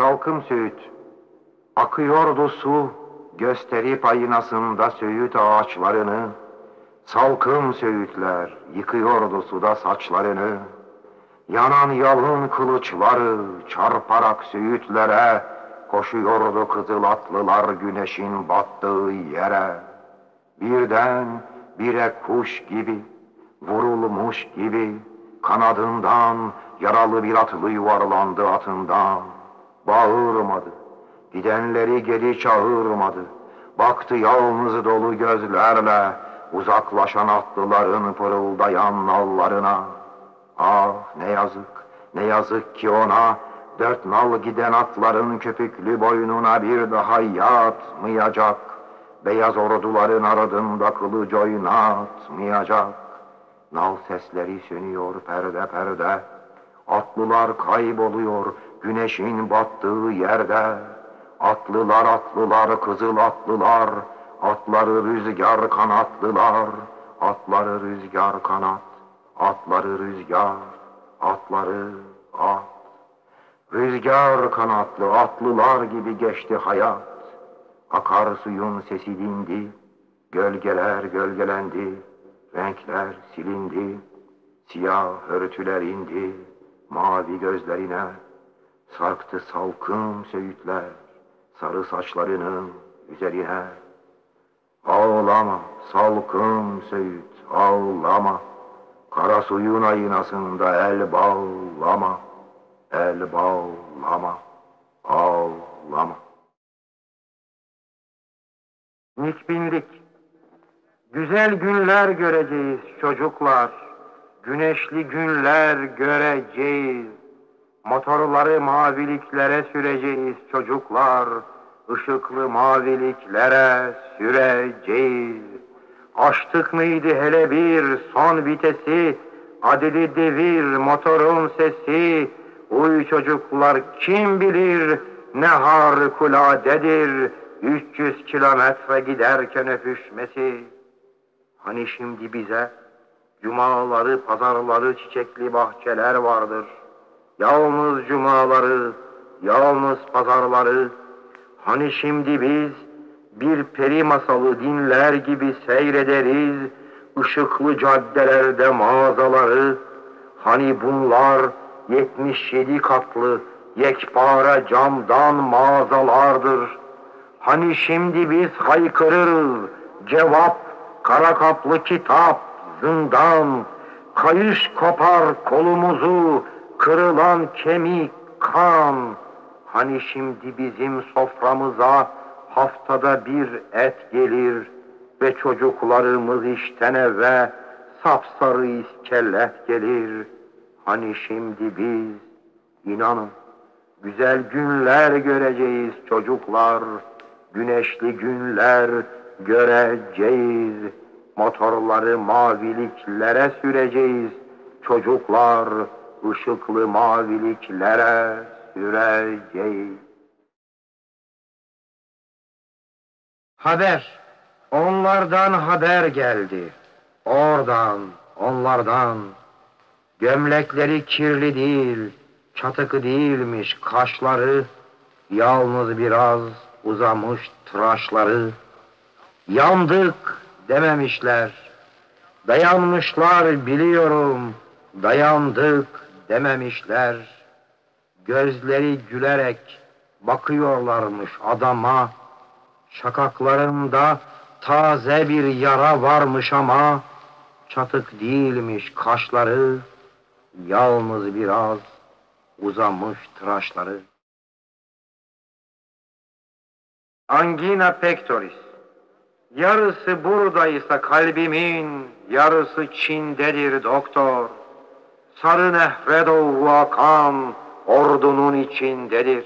Salkım Söğüt, akıyordu su, gösterip aynasında Söğüt ağaçlarını. Salkım Söğütler, yıkıyordu suda saçlarını. Yanan yalın kılıçları çarparak Söğütlere, koşuyordu kızıl atlılar güneşin battığı yere. Birden bire kuş gibi, vurulmuş gibi, kanadından yaralı bir atlı yuvarlandı atından. Bağırmadı, gidenleri geri çağırmadı. Baktı yalnız dolu gözlerle uzaklaşan atlıların pırıldayan nallarına. Ah ne yazık, ne yazık ki ona dört nal giden atların köpüklü boynuna bir daha yatmayacak. Beyaz orduların ardında kılıç oynatmayacak. Nal sesleri sönüyor perde perde. Atlılar kayboluyor güneşin battığı yerde. Atlılar atlılar kızıl atlılar. Atları rüzgar kanatlılar. Atları rüzgar kanat. Atları rüzgar. Atları at. Rüzgar kanatlı atlılar gibi geçti hayat. Akar suyun sesi dindi. Gölgeler gölgelendi. Renkler silindi. Siyah örtüler indi. Mavi gözlerine sarktı salkım söğütler. Sarı saçlarının üzerine. Ağlama salkım söğüt ağlama. Kara suyun aynasında el bağlama. El bağlama. Ağlama. Nikbinlik. Güzel günler göreceğiz çocuklar. Güneşli günler göreceğiz. Motorları maviliklere süreceğiz çocuklar. Işıklı maviliklere süreceğiz. Açtık mıydı hele bir son vitesi, adili devir motorun sesi. Uy çocuklar kim bilir ne harikuladedir 300 kilometre giderken öpüşmesi. Hani şimdi bize cumaları, pazarları, çiçekli bahçeler vardır. Yalnız cumaları, yalnız pazarları. Hani şimdi biz bir peri masalı dinler gibi seyrederiz. ışıklı caddelerde mağazaları. Hani bunlar 77 katlı yekpare camdan mağazalardır. Hani şimdi biz haykırırız cevap, kara kaplı kitap, zindan, kayış kopar kolumuzu, kırılan kemik, kan. Hani şimdi bizim soframıza haftada bir et gelir ve çocuklarımız işten eve sapsarı iskelet gelir. Hani şimdi biz inanın güzel günler göreceğiz çocuklar, güneşli günler göreceğiz. Motorları maviliklere süreceğiz çocuklar, ışıklı maviliklere süreceğiz. Haber, onlardan haber geldi. Oradan, onlardan. Gömlekleri kirli değil, çatıkı değilmiş kaşları, yalnız biraz uzamış tıraşları. Yandık dememişler, dayanmışlar biliyorum, dayandık dememişler. Gözleri gülerek bakıyorlarmış adama, şakaklarında taze bir yara varmış ama, çatık değilmiş kaşları, yalnız biraz uzamış tıraşları. Angina pectoris. Yarısı buradaysa kalbimin, yarısı Çin'dedir doktor. Sarı nehre doğu akan ordunun içindedir.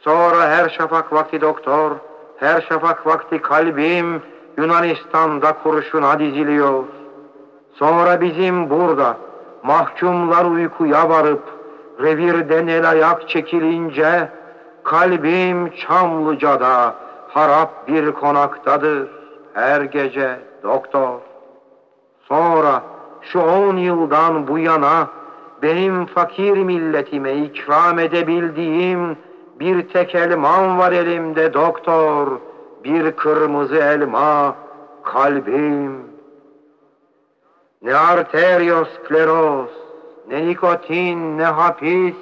Sonra her şafak vakti doktor, her şafak vakti kalbim Yunanistan'da kurşuna diziliyor. Sonra bizim burada mahkumlar uykuya varıp revirden el ayak çekilince kalbim Çamlıca'da harap bir konaktadır her gece doktor. Sonra şu on yıldan bu yana benim fakir milletime ikram edebildiğim Bir tek elman var elimde doktor, bir kırmızı elma kalbim. Ne arterioskleroz, ne nikotin, ne hapis.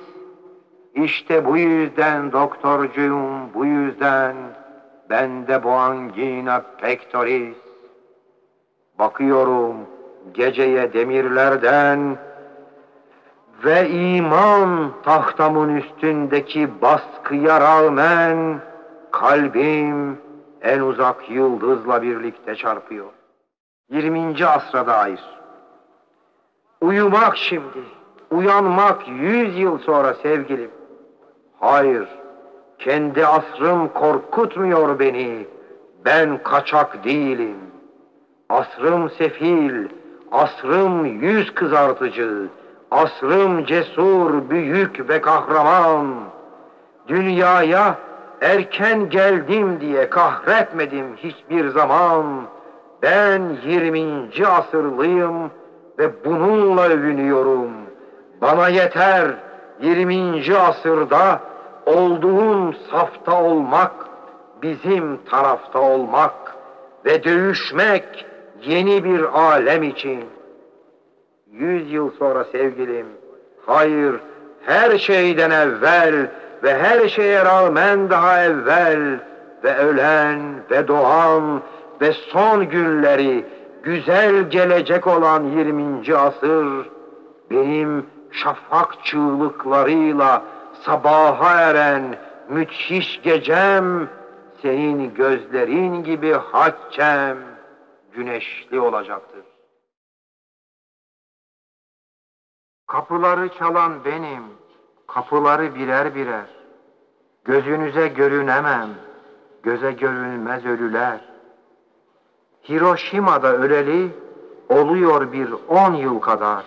İşte bu yüzden doktorcuyum, bu yüzden bende bu angina pectoris. Bakıyorum geceye demirlerden ve iman tahtamın üstündeki baskıya rağmen kalbim en uzak yıldızla birlikte çarpıyor. 20. asra dair. Uyumak şimdi, uyanmak yüz yıl sonra sevgilim. Hayır, kendi asrım korkutmuyor beni. Ben kaçak değilim. Asrım sefil, asrım yüz kızartıcı, asrım cesur, büyük ve kahraman. Dünyaya erken geldim diye kahretmedim hiçbir zaman. Ben 20. asırlıyım ve bununla övünüyorum. Bana yeter 20. asırda olduğum safta olmak, bizim tarafta olmak ve dövüşmek yeni bir alem için. Yüz yıl sonra sevgilim, hayır her şeyden evvel ve her şeye rağmen daha evvel ve ölen ve doğan ve son günleri güzel gelecek olan 20. asır benim şafak çığlıklarıyla sabaha eren müthiş gecem senin gözlerin gibi haccem güneşli olacaktır. Kapıları çalan benim, kapıları birer birer. Gözünüze görünemem, göze görünmez ölüler. Hiroşima'da öleli oluyor bir on yıl kadar.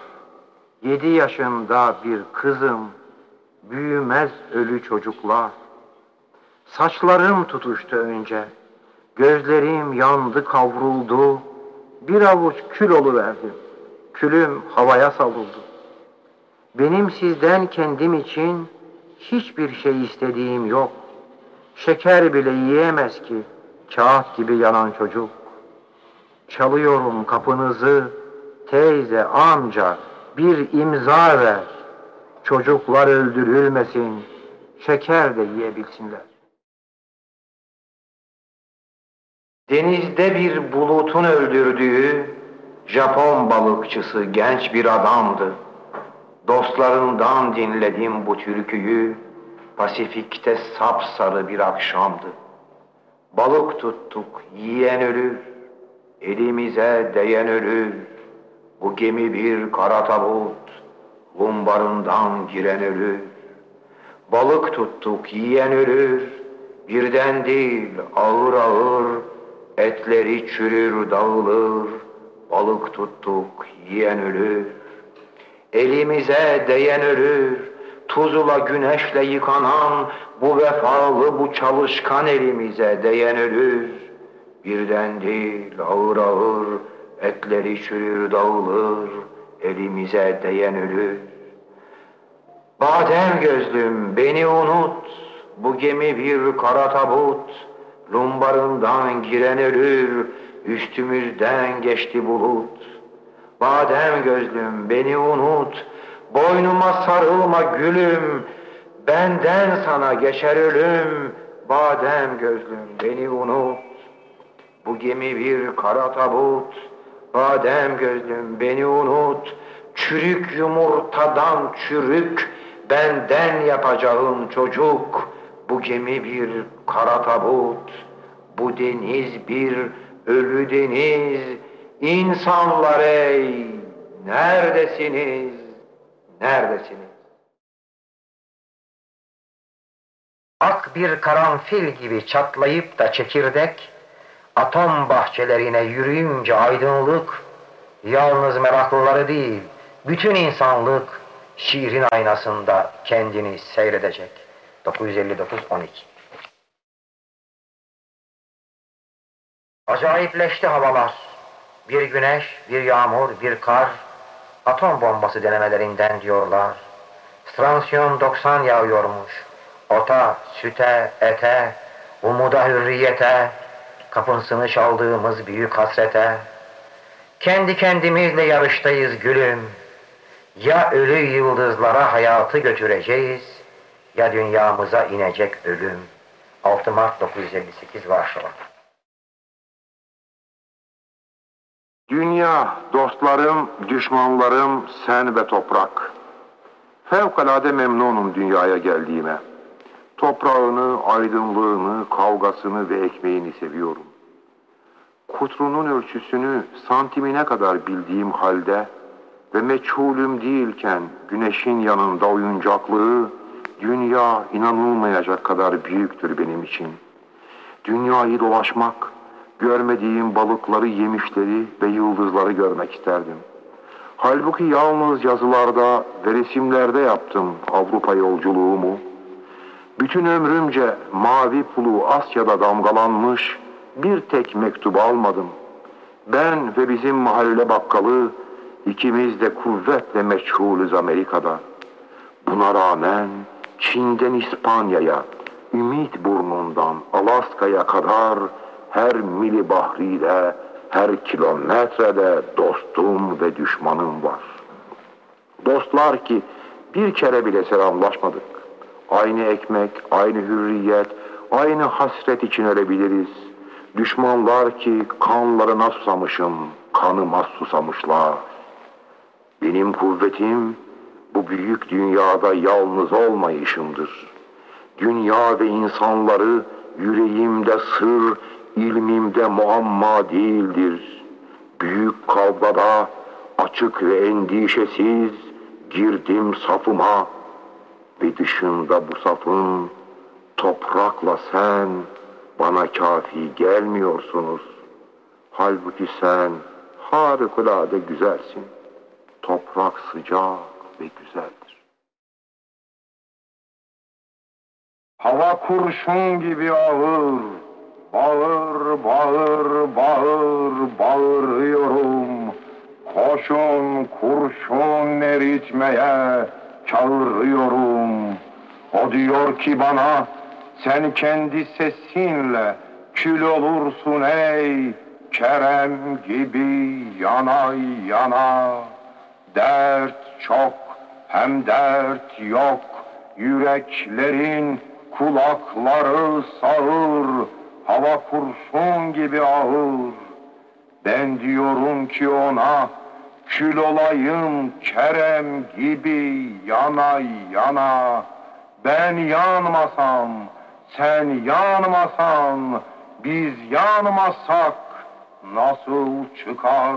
Yedi yaşında bir kızım, büyümez ölü çocuklar. Saçlarım tutuştu önce, gözlerim yandı kavruldu, bir avuç kül oluverdim, külüm havaya savuldu. Benim sizden kendim için hiçbir şey istediğim yok. Şeker bile yiyemez ki kağıt gibi yanan çocuk. Çalıyorum kapınızı, teyze, amca bir imza ver. Çocuklar öldürülmesin, şeker de yiyebilsinler. Denizde bir bulutun öldürdüğü Japon balıkçısı genç bir adamdı. Dostlarından dinledim bu türküyü, Pasifik'te sapsarı bir akşamdı. Balık tuttuk, yiyen ölür, elimize değen ölür. Bu gemi bir kara tabut, lumbarından giren ölür. Balık tuttuk, yiyen ölür, birden değil ağır ağır, etleri çürür dağılır. Balık tuttuk, yiyen ölür. Elimize değen ölür, tuzla güneşle yıkanan bu vefalı bu çalışkan elimize değen ölür. Birden değil ağır ağır etleri çürür dağılır, elimize değen ölür. Badem gözlüm beni unut, bu gemi bir kara tabut, lumbarından giren ölür, üstümüzden geçti bulut. Badem gözlüm beni unut, boynuma sarılma gülüm, benden sana geçer ölüm, badem gözlüm beni unut. Bu gemi bir kara tabut, badem gözlüm beni unut, çürük yumurtadan çürük, benden yapacağım çocuk, bu gemi bir kara tabut, bu deniz bir ölü deniz, İnsanlar ey, neredesiniz, neredesiniz? Ak bir karanfil gibi çatlayıp da çekirdek, atom bahçelerine yürüyünce aydınlık, yalnız meraklıları değil, bütün insanlık şiirin aynasında kendini seyredecek. 959-12 Acayipleşti havalar. Bir güneş, bir yağmur, bir kar, atom bombası denemelerinden diyorlar. Stransiyon 90 yağıyormuş. ota, süte, ete, umuda hürriyete, kapısını çaldığımız büyük hasrete, kendi kendimizle yarıştayız gülüm. Ya ölü yıldızlara hayatı götüreceğiz, ya dünyamıza inecek ölüm. 6 Mart 958 Varşova. Dünya, dostlarım, düşmanlarım, sen ve toprak. Fevkalade memnunum dünyaya geldiğime. Toprağını, aydınlığını, kavgasını ve ekmeğini seviyorum. Kutrunun ölçüsünü santimine kadar bildiğim halde ve meçhulüm değilken güneşin yanında oyuncaklığı dünya inanılmayacak kadar büyüktür benim için. Dünyayı dolaşmak, görmediğim balıkları, yemişleri ve yıldızları görmek isterdim. Halbuki yalnız yazılarda ve resimlerde yaptım Avrupa yolculuğumu. Bütün ömrümce mavi pulu Asya'da damgalanmış bir tek mektup almadım. Ben ve bizim mahalle bakkalı ikimiz de kuvvetle meçhulüz Amerika'da. Buna rağmen Çin'den İspanya'ya, Ümit burnundan Alaska'ya kadar her mili bahriyle, her kilometrede dostum ve düşmanım var. Dostlar ki bir kere bile selamlaşmadık. Aynı ekmek, aynı hürriyet, aynı hasret için ölebiliriz. Düşmanlar ki kanlarına susamışım, kanıma susamışlar. Benim kuvvetim bu büyük dünyada yalnız olmayışımdır. Dünya ve insanları yüreğimde sır, ilmimde muamma değildir. Büyük kavgada açık ve endişesiz girdim safıma ve dışında bu safın toprakla sen bana kafi gelmiyorsunuz. Halbuki sen harikulade güzelsin. Toprak sıcak ve güzeldir. Hava kurşun gibi ağır, bağır, bağır, bağır, bağırıyorum. Koşun kurşun eritmeye çağırıyorum. O diyor ki bana, sen kendi sesinle kül olursun ey Kerem gibi yana yana. Dert çok hem dert yok, yüreklerin kulakları sağır, hava kurşun gibi ağır. Ben diyorum ki ona, kül olayım Kerem gibi yana yana. Ben yanmasam, sen yanmasan, biz yanmasak nasıl çıkar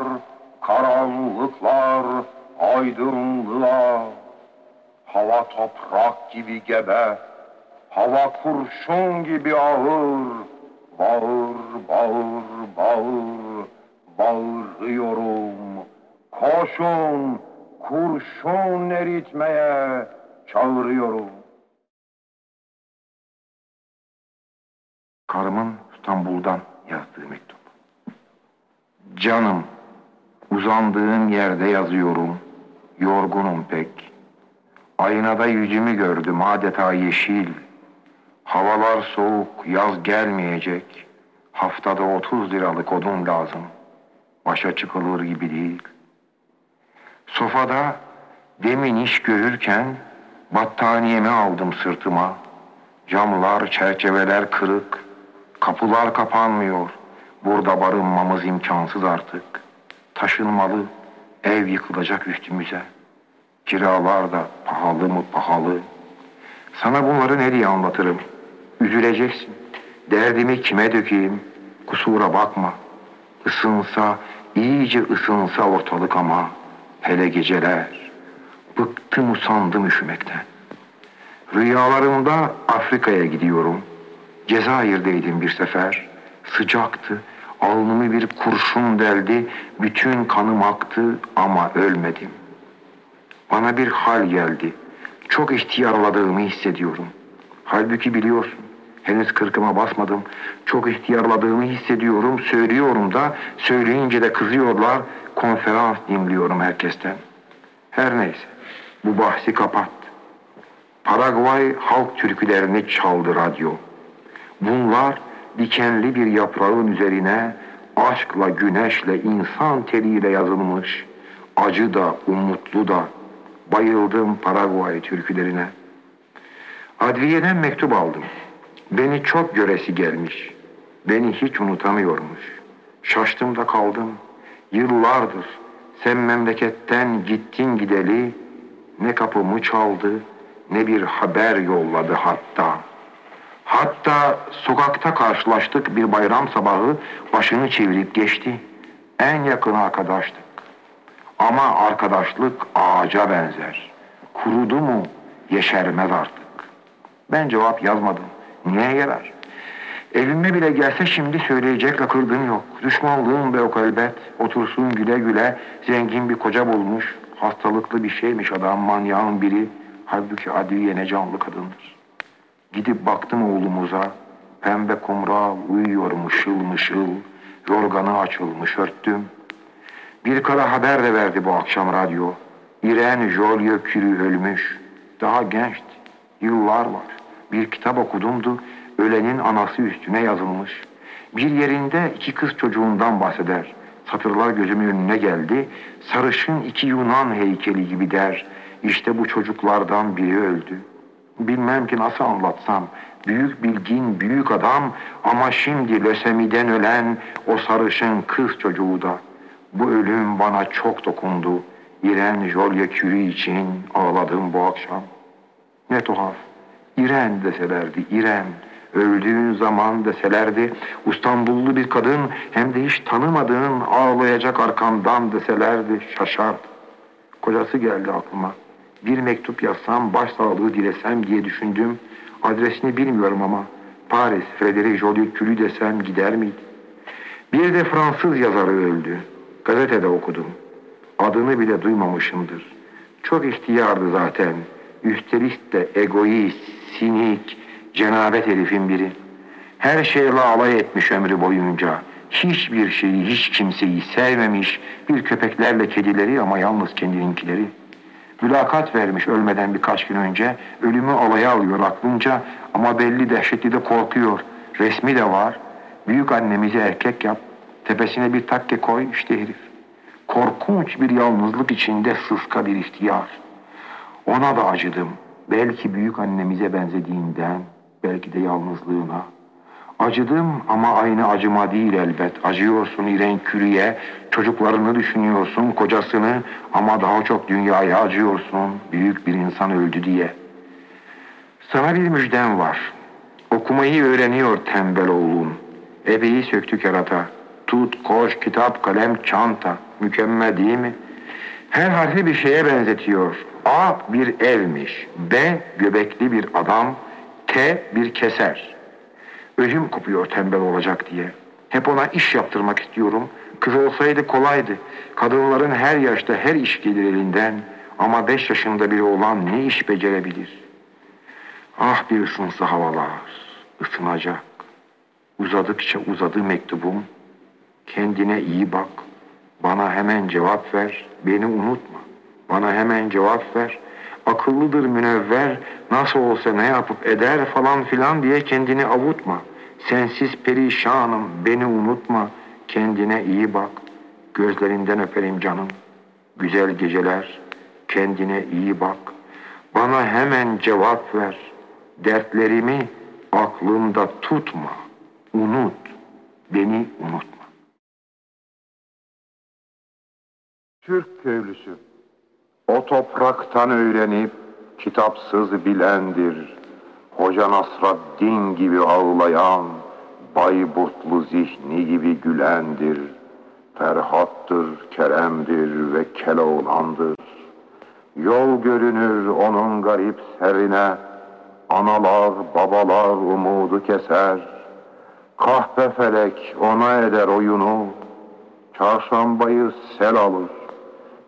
karanlıklar aydınlığa? Hava toprak gibi gebe, hava kurşun gibi ağır, bağır, bağır, bağır, bağırıyorum. Koşun, kurşun eritmeye çağırıyorum. Karımın İstanbul'dan yazdığı mektup. Canım, uzandığın yerde yazıyorum. Yorgunum pek. Aynada yüzümü gördüm adeta yeşil. Havalar soğuk, yaz gelmeyecek. Haftada 30 liralık odun lazım. Başa çıkılır gibi değil. Sofada demin iş görürken battaniyemi aldım sırtıma. Camlar, çerçeveler kırık. Kapılar kapanmıyor. Burada barınmamız imkansız artık. Taşınmalı, ev yıkılacak üstümüze. Kiralar da pahalı mı pahalı. Sana bunları ne anlatırım? Üzüleceksin. Derdimi kime dökeyim? Kusura bakma. Isınsa, iyice ısınsa ortalık ama. Hele geceler. Bıktım usandım üşümekten. Rüyalarımda Afrika'ya gidiyorum. Cezayir'deydim bir sefer. Sıcaktı. Alnımı bir kurşun deldi. Bütün kanım aktı ama ölmedim. Bana bir hal geldi. Çok ihtiyarladığımı hissediyorum. Halbuki biliyorsun. Henüz kırkıma basmadım. Çok ihtiyarladığımı hissediyorum. Söylüyorum da söyleyince de kızıyorlar. Konferans dinliyorum herkesten. Her neyse. Bu bahsi kapat. Paraguay halk türkülerini çaldı radyo. Bunlar dikenli bir yaprağın üzerine aşkla, güneşle, insan teriyle yazılmış, acı da, umutlu da, bayıldım Paraguay türkülerine. Adliyeden mektup aldım. Beni çok göresi gelmiş. Beni hiç unutamıyormuş. Şaştım da kaldım. Yıllardır sen memleketten gittin gideli ne kapımı çaldı ne bir haber yolladı hatta. Hatta sokakta karşılaştık bir bayram sabahı başını çevirip geçti. En yakın arkadaştık. Ama arkadaşlık ağaca benzer. Kurudu mu yeşermez artık. Ben cevap yazmadım. Niye yarar? Evime bile gelse şimdi söyleyecek lakırdın yok. Düşmanlığım be yok elbet. Otursun güle güle zengin bir koca bulmuş. Hastalıklı bir şeymiş adam manyağın biri. Halbuki Adiye ne canlı kadındır. Gidip baktım oğlumuza. Pembe kumral uyuyor mışıl mışıl. Yorganı açılmış örttüm. Bir kara haber de verdi bu akşam radyo. İren Jolye Curie ölmüş. Daha gençti. Yıllar var. Bir kitap okudumdu. Ölenin anası üstüne yazılmış. Bir yerinde iki kız çocuğundan bahseder. Satırlar gözümün önüne geldi. Sarışın iki Yunan heykeli gibi der. İşte bu çocuklardan biri öldü. Bilmem ki nasıl anlatsam. Büyük bilgin, büyük adam ama şimdi lösemiden ölen o sarışın kız çocuğu da. Bu ölüm bana çok dokundu. İren Jolye Curie için ağladım bu akşam. Ne tuhaf. İren deselerdi, İren. Öldüğün zaman deselerdi, İstanbullu bir kadın hem de hiç tanımadığın ağlayacak arkandan deselerdi, şaşardı. Kocası geldi aklıma. Bir mektup yazsam, başsağlığı dilesem diye düşündüm. Adresini bilmiyorum ama Paris, Frederic Joliot Curie desem gider miydi? Bir de Fransız yazarı öldü. Gazetede okudum. Adını bile duymamışımdır. Çok ihtiyardı zaten. Üstelik de egoist, sinik, cenabet herifin biri. Her şeyle alay etmiş ömrü boyunca. Hiçbir şeyi, hiç kimseyi sevmemiş. Bir köpeklerle kedileri ama yalnız kendininkileri. Mülakat vermiş ölmeden birkaç gün önce. Ölümü alaya alıyor aklınca ama belli dehşetli de korkuyor. Resmi de var. Büyük annemizi erkek yap. Tepesine bir takke koy işte herif. Korkunç bir yalnızlık içinde sıska bir ihtiyar. Ona da acıdım. Belki büyük annemize benzediğinden, belki de yalnızlığına. Acıdım ama aynı acıma değil elbet. Acıyorsun İren Kürü'ye, çocuklarını düşünüyorsun, kocasını ama daha çok dünyaya acıyorsun. Büyük bir insan öldü diye. Sana bir müjdem var. Okumayı öğreniyor tembel oğlun. Ebeyi söktü kerata. Tut, koş, kitap, kalem, çanta. Mükemmel değil mi? Her harfi bir şeye benzetiyor. A bir evmiş. B göbekli bir adam. T bir keser. Öcüm kopuyor tembel olacak diye. Hep ona iş yaptırmak istiyorum. Kız olsaydı kolaydı. Kadınların her yaşta her iş gelir elinden. Ama beş yaşında biri olan ne iş becerebilir? Ah bir ısınsa havalar. Isınacak. Uzadıkça uzadı mektubum. Kendine iyi bak. Bana hemen cevap ver. Beni unutma. Bana hemen cevap ver. Akıllıdır münevver. Nasıl olsa ne yapıp eder falan filan diye kendini avutma. Sensiz perişanım. Beni unutma. Kendine iyi bak. Gözlerinden öperim canım. Güzel geceler. Kendine iyi bak. Bana hemen cevap ver. Dertlerimi aklında tutma. Unut. Beni unutma. Türk köylüsü. O topraktan öğrenip kitapsız bilendir. Hoca Nasraddin gibi ağlayan, Bayburtlu zihni gibi gülendir. Ferhattır, Kerem'dir ve Keloğlan'dır. Yol görünür onun garip serine, Analar, babalar umudu keser. Kahpe felek ona eder oyunu, Çarşambayı sel alır.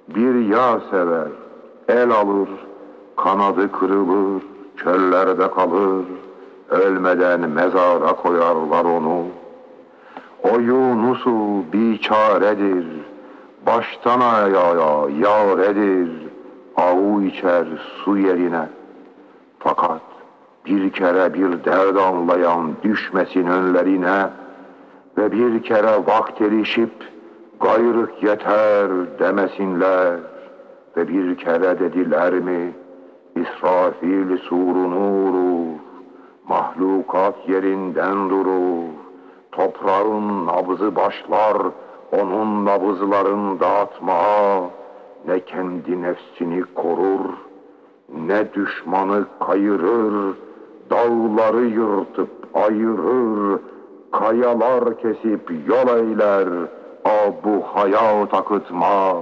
Bir yağ sever, el alır, kanadı kırılır, çöllerde kalır, ölmeden mezara koyarlar onu. O Yunus'u biçaredir, baştan ayağa yaredir, avu içer su yerine. Fakat bir kere bir derd anlayan düşmesin önlerine ve bir kere vakt erişip gayrık yeter demesinler. Ve bir kere dediler mi İsrafil surunu vurur, mahlukat yerinden durur, toprağın nabzı başlar onun nabızların dağıtmaya, ne kendi nefsini korur, ne düşmanı kayırır, dağları yırtıp ayırır, kayalar kesip yol eyler, abu hayat akıtma.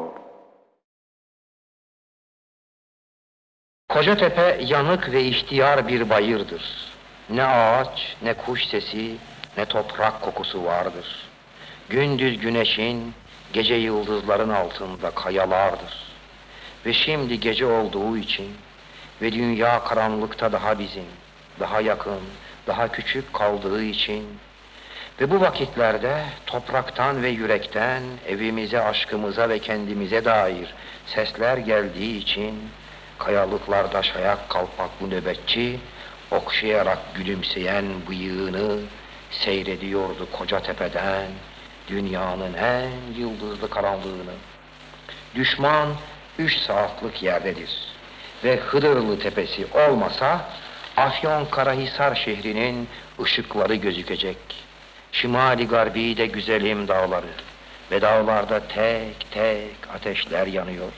Kocatepe yanık ve ihtiyar bir bayırdır. Ne ağaç, ne kuş sesi, ne toprak kokusu vardır. Gündüz güneşin, gece yıldızların altında kayalardır. Ve şimdi gece olduğu için ve dünya karanlıkta daha bizim, daha yakın, daha küçük kaldığı için ve bu vakitlerde topraktan ve yürekten evimize, aşkımıza ve kendimize dair sesler geldiği için kayalıklarda şayak kalpaklı nöbetçi okşayarak gülümseyen bıyığını seyrediyordu koca tepeden dünyanın en yıldızlı karanlığını. Düşman üç saatlik yerdedir ve Hıdırlı tepesi olmasa Afyon Karahisar şehrinin ışıkları gözükecek. Şimali garbi de güzelim dağları ve dağlarda tek tek ateşler yanıyor.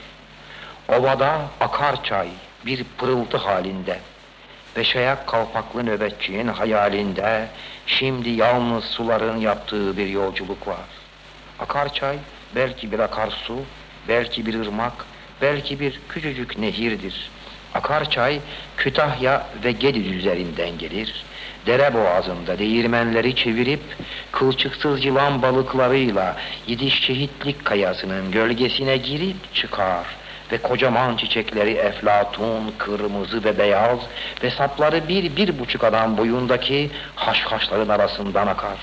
Ovada akar çay bir pırıltı halinde ve kalpaklı nöbetçinin hayalinde şimdi yalnız suların yaptığı bir yolculuk var. Akar çay belki bir akarsu, belki bir ırmak, belki bir küçücük nehirdir. Akar çay Kütahya ve Gediz üzerinden gelir. Dere boğazında değirmenleri çevirip kılçıksız yılan balıklarıyla Yidiş Şehitlik kayasının gölgesine girip çıkar ve kocaman çiçekleri eflatun, kırmızı ve beyaz ve sapları bir, bir buçuk adam boyundaki haşhaşların arasından akar.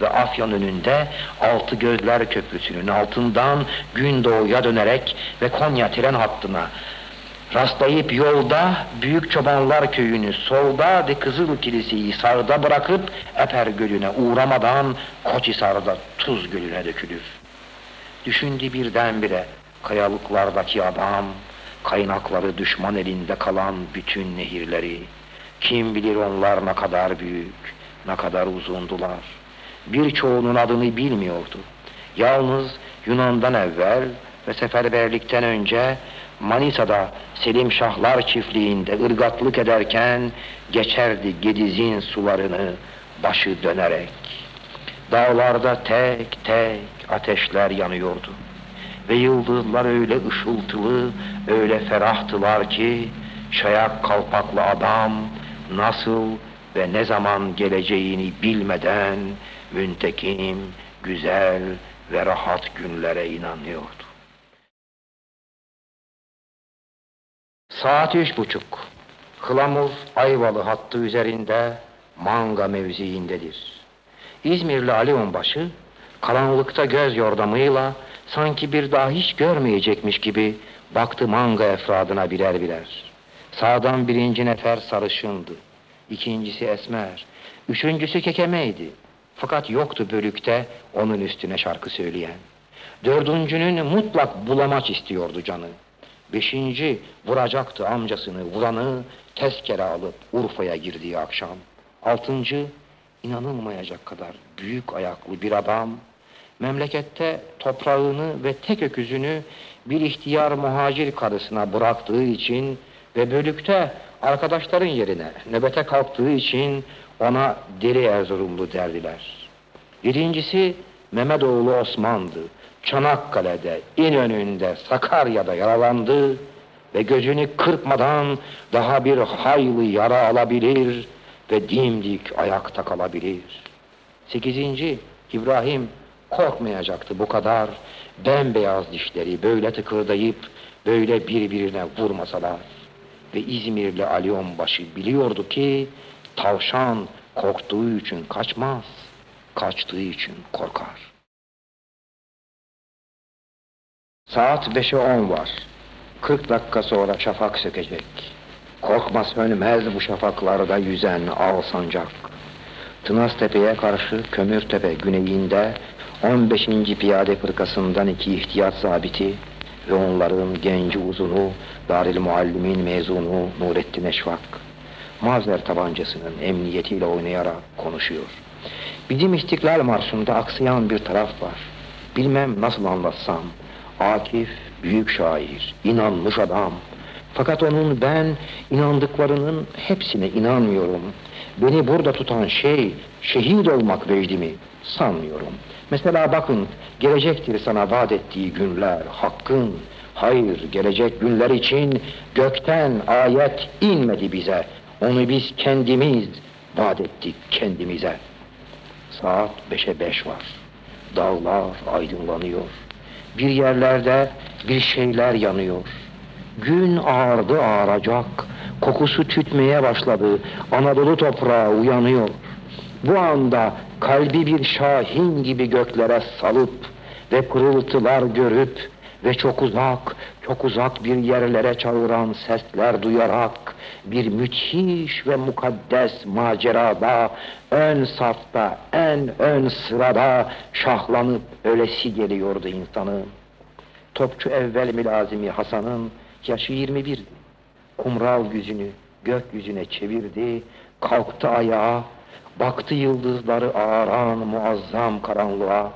Ve Afyon önünde Altı Gözler Köprüsü'nün altından gün doğuya dönerek ve Konya tren hattına rastlayıp yolda Büyük Çobanlar Köyü'nü solda ve Kızıl Kilise'yi sağda bırakıp Eper Gölü'ne uğramadan Koçhisar'da Tuz Gölü'ne dökülür. Düşündü birdenbire kayalıklardaki adam, kaynakları düşman elinde kalan bütün nehirleri, kim bilir onlar ne kadar büyük, ne kadar uzundular. Birçoğunun adını bilmiyordu. Yalnız Yunan'dan evvel ve seferberlikten önce Manisa'da Selim Şahlar çiftliğinde ırgatlık ederken geçerdi Gediz'in sularını başı dönerek. Dağlarda tek tek ateşler yanıyordu. Ve yıldızlar öyle ışıltılı, öyle ferahtılar ki şayak kalpaklı adam nasıl ve ne zaman geleceğini bilmeden müntekim, güzel ve rahat günlere inanıyordu. Saat üç buçuk. Hılamur Ayvalı hattı üzerinde Manga mevziindedir. İzmirli Ali Onbaşı karanlıkta göz yordamıyla sanki bir daha hiç görmeyecekmiş gibi baktı manga efradına birer birer. Sağdan birinci nefer sarışındı. ikincisi esmer. Üçüncüsü kekemeydi. Fakat yoktu bölükte onun üstüne şarkı söyleyen. Dördüncünün mutlak bulamaç istiyordu canı. Beşinci vuracaktı amcasını vuranı tezkere alıp Urfa'ya girdiği akşam. Altıncı inanılmayacak kadar büyük ayaklı bir adam memlekette toprağını ve tek öküzünü bir ihtiyar muhacir karısına bıraktığı için ve bölükte arkadaşların yerine nöbete kalktığı için ona deli Erzurumlu derdiler. Birincisi Mehmetoğlu Osman'dı. Çanakkale'de, İnönü'nde, Sakarya'da yaralandı ve gözünü kırpmadan daha bir hayli yara alabilir ve dimdik ayakta kalabilir. Sekizinci İbrahim korkmayacaktı bu kadar. Bembeyaz dişleri böyle tıkırdayıp böyle birbirine vurmasalar. Ve İzmirli Ali Onbaşı biliyordu ki tavşan korktuğu için kaçmaz, kaçtığı için korkar. Saat beşe on var. Kırk dakika sonra şafak sökecek. Korkma sönmez bu şafaklarda yüzen al sancak. Tınaztepe'ye karşı Kömürtepe güneyinde 15. Piyade Fırkası'ndan iki ihtiyat zabiti ve onların genci uzunu Daril Muallimin mezunu Nurettin Eşvak Mazer tabancasının emniyetiyle oynayarak konuşuyor. Bizim İstiklal Marşı'nda aksayan bir taraf var. Bilmem nasıl anlatsam. Akif büyük şair, inanmış adam. Fakat onun ben inandıklarının hepsine inanmıyorum. Beni burada tutan şey şehit olmak vecdimi sanmıyorum. Mesela bakın gelecektir sana vaat ettiği günler hakkın. Hayır gelecek günler için gökten ayet inmedi bize. Onu biz kendimiz vaat ettik kendimize. Saat beşe beş var. Dağlar aydınlanıyor. Bir yerlerde bir şeyler yanıyor. Gün ağardı ağaracak. Kokusu tütmeye başladı. Anadolu toprağı uyanıyor. Bu anda kalbi bir şahin gibi göklere salıp ve pırıltılar görüp ve çok uzak, çok uzak bir yerlere çağıran sesler duyarak bir müthiş ve mukaddes macerada ön safta, en ön sırada şahlanıp ölesi geliyordu insanın. Topçu evvel milazimi Hasan'ın yaşı 21'di. Kumral yüzünü gökyüzüne çevirdi, kalktı ayağa, baktı yıldızları ağaran muazzam karanlığa.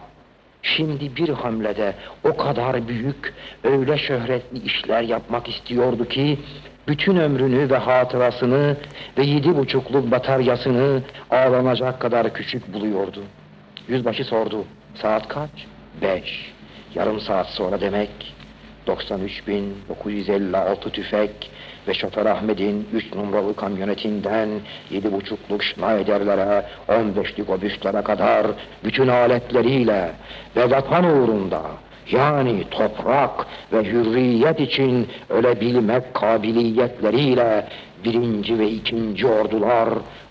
Şimdi bir hamlede o kadar büyük, öyle şöhretli işler yapmak istiyordu ki bütün ömrünü ve hatırasını ve yedi buçukluk bataryasını ağlanacak kadar küçük buluyordu. Yüzbaşı sordu. Saat kaç? Beş. Yarım saat sonra demek 93.956 tüfek ve şoför Ahmet'in üç numaralı kamyonetinden yedi buçukluk Schneider'lere, on beşlik obüslere kadar bütün aletleriyle ve vatan uğrunda yani toprak ve hürriyet için ölebilmek kabiliyetleriyle birinci ve ikinci ordular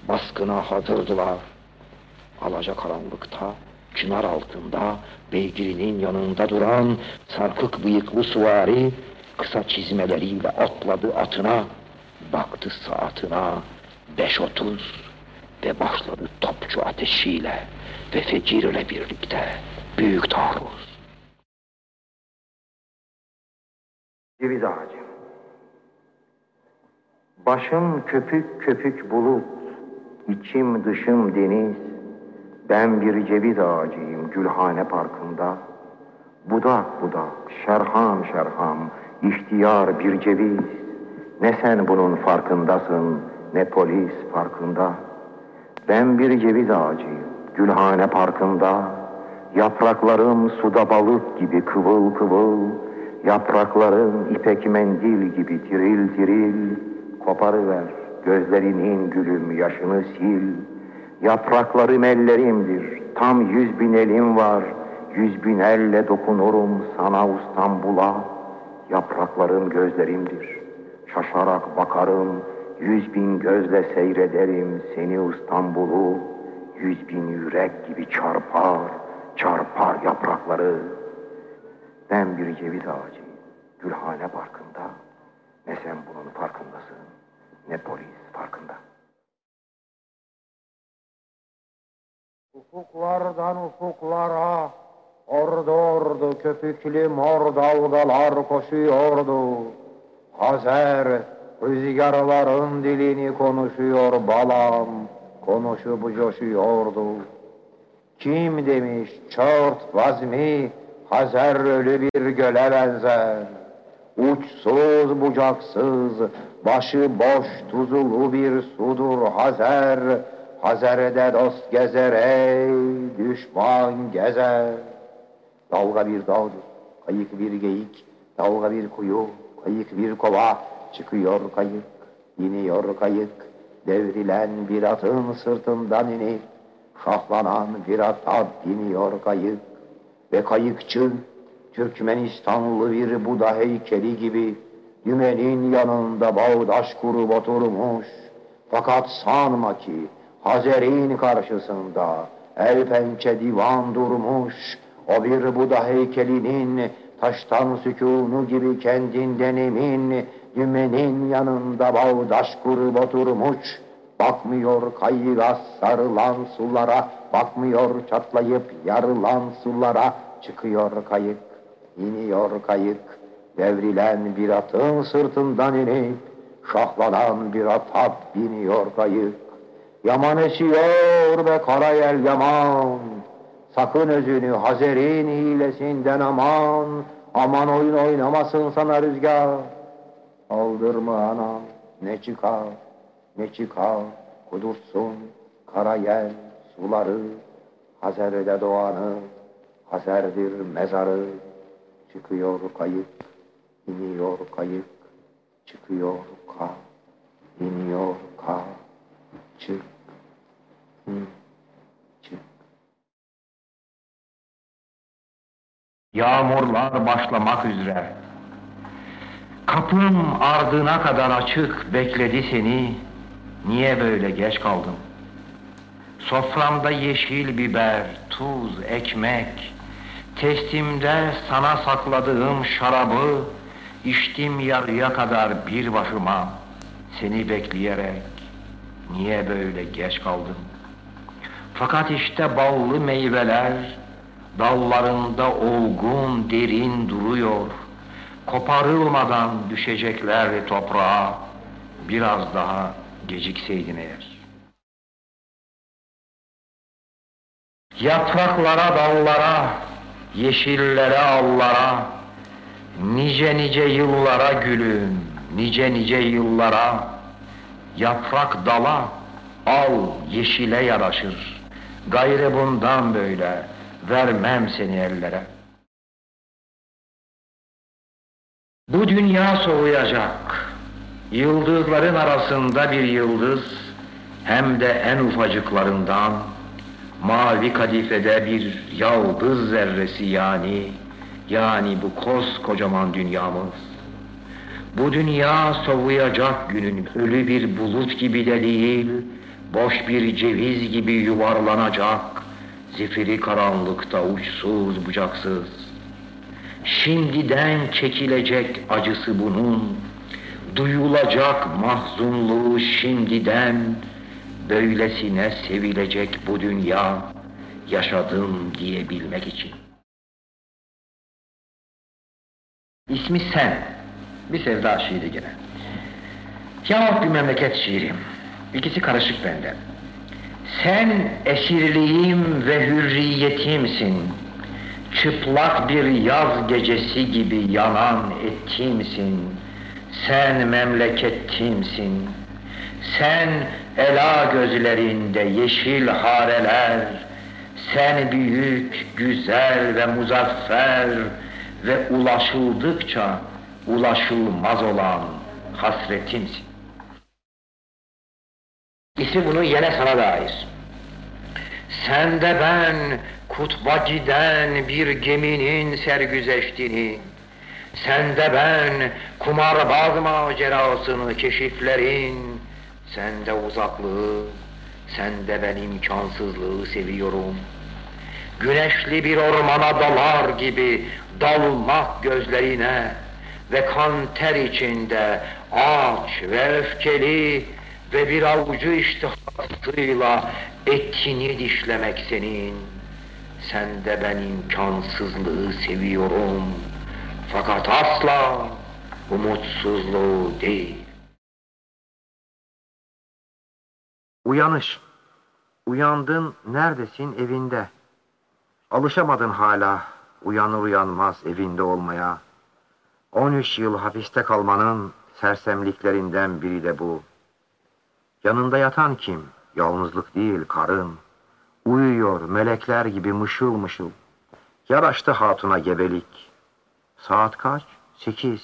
baskına hazırdılar. Alaca karanlıkta, çınar altında, beygirinin yanında duran sarkık bıyıklı suvari, kısa çizmeleriyle atladı atına, baktı saatine, beş otuz ve başladı topçu ateşiyle ve fecir ile birlikte büyük taarruz. Ceviz ağacı. Başım köpük köpük bulut, içim dışım deniz. Ben bir ceviz ağacıyım Gülhane Parkı'nda. Budak budak, şerham şerham, ihtiyar bir ceviz. Ne sen bunun farkındasın, ne polis farkında. Ben bir ceviz ağacıyım Gülhane Parkı'nda. Yapraklarım suda balık gibi kıvıl kıvıl. Yaprakların ipek mendil gibi tiril tiril koparıver gözlerinin gülüm yaşını sil. Yapraklarım ellerimdir tam yüz bin elim var yüz bin elle dokunurum sana İstanbul'a. Yapraklarım gözlerimdir şaşarak bakarım yüz bin gözle seyrederim seni İstanbul'u. Yüz bin yürek gibi çarpar çarpar yaprakları. Ben bir ceviz ağacıyım, Gülhane Parkı'nda. Ne sen bunun farkındasın, ne polis farkında. Ufuklardan ufuklara, ordu ordu köpüklü mor dalgalar koşuyordu. Hazer rüzgarların dilini konuşuyor balam, konuşup coşuyordu. Kim demiş çort vazmi, Hazer ölü bir göle benzer. Uçsuz bucaksız, başı boş tuzulu bir sudur Hazer. Hazer'de dost gezer ey düşman gezer. Dalga bir dağdır, kayık bir geyik, dalga bir kuyu, kayık bir kova. Çıkıyor kayık, iniyor kayık, devrilen bir atın sırtından inip, şahlanan bir at biniyor kayık ve kayıkçı Türkmenistanlı bir Buda heykeli gibi dümenin yanında bağdaş kurup oturmuş. Fakat sanma ki Hazer'in karşısında el pençe divan durmuş. O bir Buda heykelinin taştan sükunu gibi kendinden emin Dümenin yanında bağdaş kurup oturmuş, bakmıyor kayığa sarılan sulara, bakmıyor çatlayıp yarılan sulara, çıkıyor kayık, iniyor kayık, devrilen bir atın sırtından inip, şahlanan bir ata biniyor kayık. Yaman esiyor be karayel yaman, sakın özünü Hazer'in hilesinden aman, aman oyun oynamasın sana rüzgar. Aldırma anam ne çıkar ne çıkar kudursun kara yel suları Hazer'de doğanı Hazer'dir mezarı çıkıyor kayık iniyor kayık çıkıyor ka iniyor ka çık hı, çık Yağmurlar başlamak üzere. Kapım ardına kadar açık bekledi seni. Niye böyle geç kaldın? Soframda yeşil biber, tuz, ekmek. Testimde sana sakladığım şarabı içtim yarıya kadar bir başıma. Seni bekleyerek niye böyle geç kaldın? Fakat işte ballı meyveler dallarında olgun derin duruyor. Koparılmadan düşecekler toprağa. Biraz daha gecikseydin eğer. Yapraklara, dallara, yeşillere, allara, nice nice yıllara gülüm, nice nice yıllara, yaprak dala, al yeşile yaraşır. Gayrı bundan böyle, vermem seni ellere. Bu dünya soğuyacak. Yıldızların arasında bir yıldız, hem de en ufacıklarından, mavi kadifede bir yaldız zerresi yani, yani bu koskocaman dünyamız. Bu dünya soğuyacak günün ölü bir bulut gibi de değil, boş bir ceviz gibi yuvarlanacak, zifiri karanlıkta uçsuz bucaksız. Şimdiden çekilecek acısı bunun, duyulacak mahzunluğu şimdiden, böylesine sevilecek bu dünya, yaşadım diyebilmek için. İsmi Sen, bir sevda şiiri gene. Yahut bir memleket şiiri, ikisi karışık bende. Sen esirliğim ve hürriyetimsin. Çıplak bir yaz gecesi gibi yanan ettimsin. Sen memleketimsin. Sen ela gözlerinde yeşil hareler. Sen büyük, güzel ve muzaffer ve ulaşıldıkça ulaşılmaz olan hasretimsin. İsmi bunun yine sana dair. Sen de ben kutba giden bir geminin sergüzeştini, sen de ben kumarbaz macerasını keşiflerin, sen de uzaklığı, sen de ben imkansızlığı seviyorum. Güneşli bir ormana dalar gibi dalmak gözlerine ve kan ter içinde aç ve öfkeli ve bir avucu iştihasıyla etini dişlemek senin. Sen de ben imkansızlığı seviyorum. Fakat asla umutsuzluğu değil. Uyanış. Uyandın, neredesin? Evinde. Alışamadın hala uyanır uyanmaz evinde olmaya. 13 yıl hapiste kalmanın sersemliklerinden biri de bu. Yanında yatan kim? Yalnızlık değil, karın. Uyuyor melekler gibi mışıl mışıl. Yaraştı hatuna gebelik. Saat kaç? Sekiz.